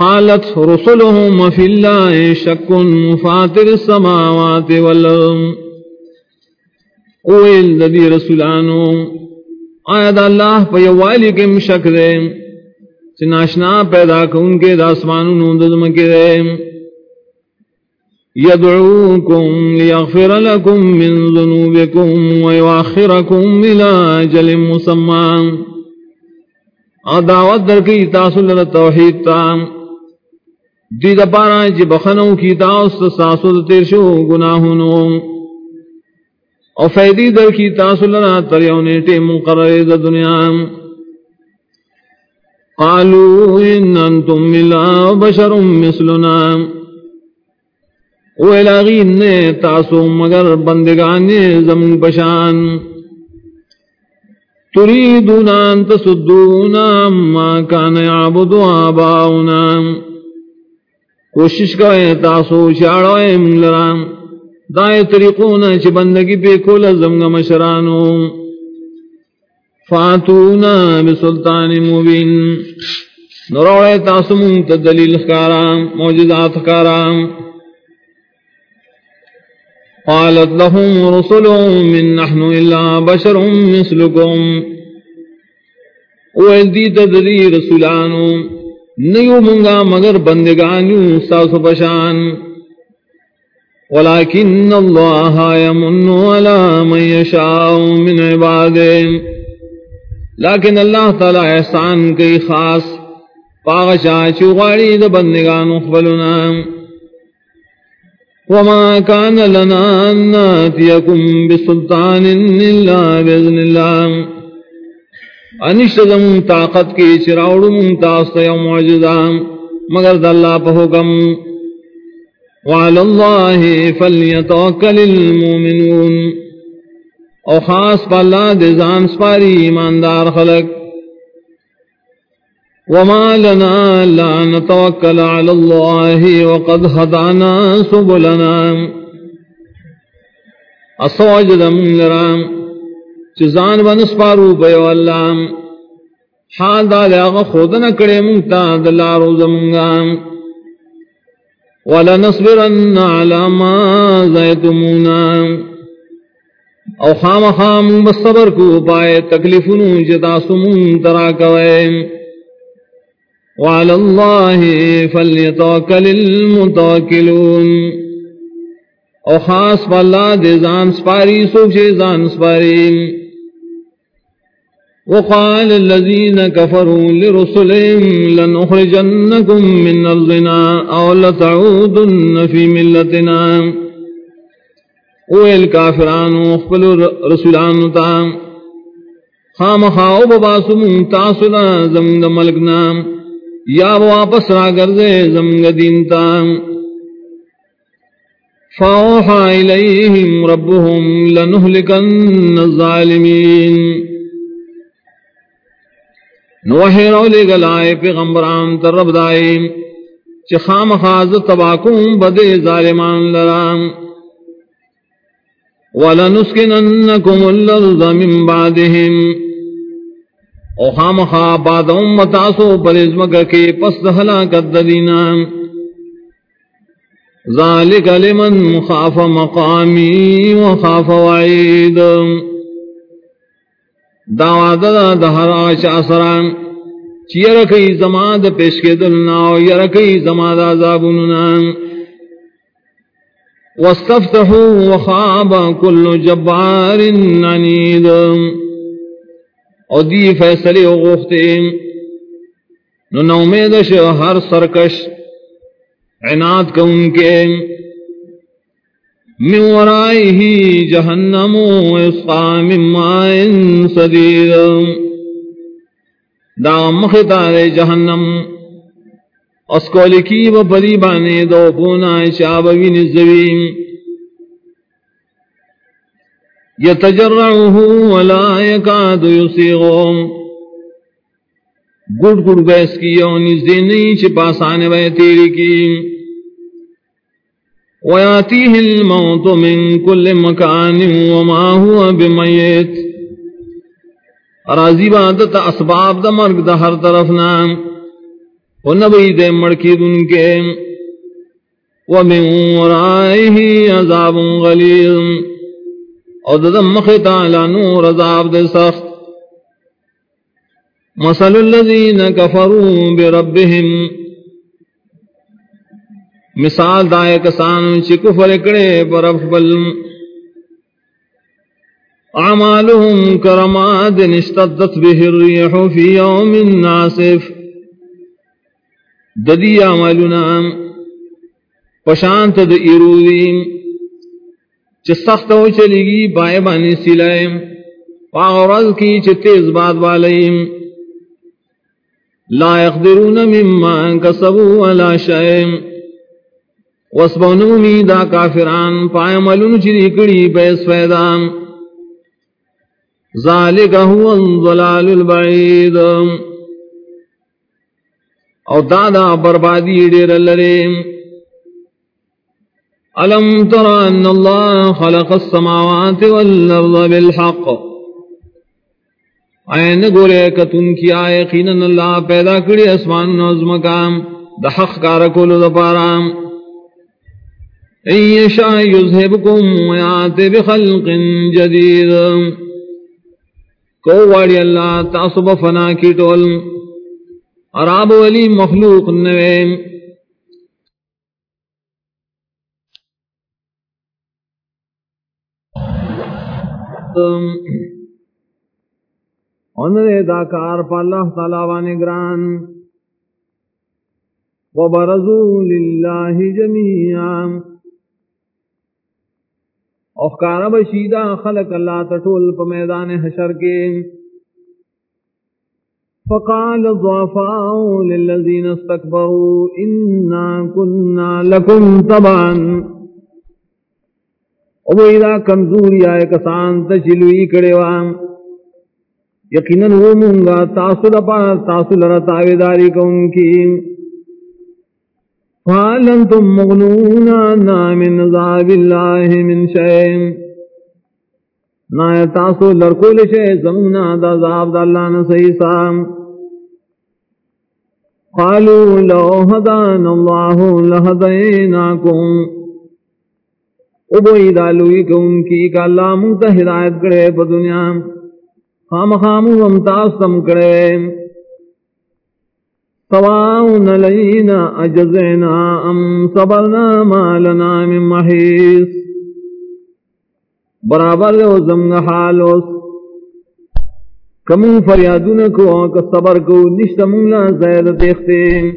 قالت رسلهم في الله شك مفاتر السماوات والأرض. اویل ددی رسولانو، آیا دا اللہ پا یوالی کم شک دے چناشنا پیدا کن کے داسمانو نونددم کے دے يدعوكم ليغفر لكم من ذنوبكم ويؤخركم إلى أجل مسمى. دعوت در کی تاصل التوحید تام دی دا پارا جی بخنو کی تاست ساسو تیر شو گناہنو او فیدی در کی تاسو تاصل تریونی ٹیم مقرر دا دنیا. قالوا ان انتم ملا بشر مثلنا. ویلاغین نے تاسو مگر بندگان زمین پشان تریدون ان تصدونا ما کان یعبد آباؤنا. کوشش کرے تاسو شاڑوئے ملرام دائے طریقون چی بندگی پہ کول زمگ مشرانو۔ فاتونا بسلطان مبین۔ نروڑے تاسو منت دلیل خکارام موجزات خکارام قالت لهم رسلهم من نحن إلا بشر مثلكم۔ وإذ تدري رسولانو۔ نیو منگا مگر بندگانیو ساس پشان. ولكن الله يمن على من يشاء من عباده لیکن اللہ تعالی احسان کئی خاص پاغشا چوغاڑی دا بندگانو خبلنا. وما كان لنا أن ناتيكم بسلطان إلا بإذن الله انشت انشتدم طاقت کی چراؤڑ منتاست یوم عجزام مگر دلہ پہکم وعلى الله فليتوكل المؤمنون او خاص پا اللہ دے زان سپاری ایماندار خلق۔ وما لنا لا نتوكل على الله وقد هدانا سبلنا۔ أصوجد من لرام۔ چزان بنسپارو بیو اللہ حال دا لیاغ خودنا کڑے منتا دلارو زمنگام ولنصبرن على ما زيتمونا او خام خام بصبر کو پائے تکلیفنو جتا سمون ترا کوئے وعلى الله فليتوكل المتوكلون او خاص بالله دے زان سپاری سوچ زان سپاری وقال الذين كفروا لرسلهم لنخرجنكم من الظنا او لتعودن في ملتنا. ويل كافران وقبل رسولان تام خام خاو بباسم تاسنا زمد ملکنا یا واپس را گردے زمگ دینتا فاوحا الیہم ربهم لنہلکن الظالمین. نوحی رولی گلائے پیغمبران تر رب دائیم چی خام خاز تباکون بدے ظالمان لرام ولنسکننکم اللرز من بعدهم او خام خا بعد امتاسو پر ازمک کے پس حلاکت دینا ذالک لمن خاف مقامی و خاف وعید دعوات دا دہر دہرا شاسران چی یرکی زماد پیش کے دلنا و یرکی زماد عذابننا واستفتحوا وخاب كل جبار عنيد. او دی فیصلے او غوختے نو نومیدش ہر سرکش عناد کا ان کے من ورائی ہی جہنم و اسقا من مائن صدید دا مختار جہنم اس کو لکی و بلی بانے دو پونا شابوی نزویم یتجرعه ولا یکاد یسیغم گڑ گڑ بیس کی یونی زینی چھ پاسانے بے تیری کی ویاتیه الموت من کل مکان وما هو بمیت راضی بادت اسباب دا مرگ دا ہر طرف نام۔ نبی دے مڑکی دن کے۔ ومن ورائه عذاب غلیظ او دا ددم مختا لانور عذاب دے سخت۔ مثل الذین کفروا بربهم۔ مثال دائے کسان چی کفر کڑے پر افبل۔ اعمالهم کرماد اشتدت به الريح في يوم ناسف ددی عملنا پشانت د ایروی چ سخت ہو چلی گی بائے بانی سلائے پاغرز کی چ تیز بات والیم۔ لا يقدرون مما کسبوا ولا شيء وسبونو دا کافران، پائے ملون چری کڑی بیس فیدان۔ ذالک هو الضلال البعید۔ او دادا بربادی ڈیر لرے۔ علم تر ان اللہ خلق السماوات والارض بالحق۔ این گورے کتن کی آئے قینن اللہ پیدا کری اسمان نوزم کام، دا حق کارکولو دا پارام۔ این یشا ویات بخلق جدید کو واری اللہ تاسب فنا کی ٹول عراب ولی مخلوق نویم انرے داکار پا اللہ تعالی وانے گران وبرزو للہ جميعا اخکار بشیدہ خلق اللہ تٹول پا میدان حشر کے۔ فقال الضعفاء للذين استكبروا إنا كنا لكم طبعا ابو اذا کمزوری آئے کسان تچلوی کڑے وام یقیناً وہ مونگا تاسل اپا تاسل رتاویداری کو ان کی فالنتم مغنون آنا من ذاب اللہ من شیم نا تاسو لرکول شے زمنا دا ذاب دا اللہ نسی سام قالوا لو هدانا الله لهديناكم ابوئی دالوئی کہ ان کی کہ اللہ منتا ہدایت کرے پا دنیا. خام خامو امتاستم کرے. سواؤن لینا اجزینا ام صبرنا مالنا من محیث۔ برابر دے زمگ حال کمون فریادون کو کہ صبر کو نشت مولا زید دیکھتے ہیں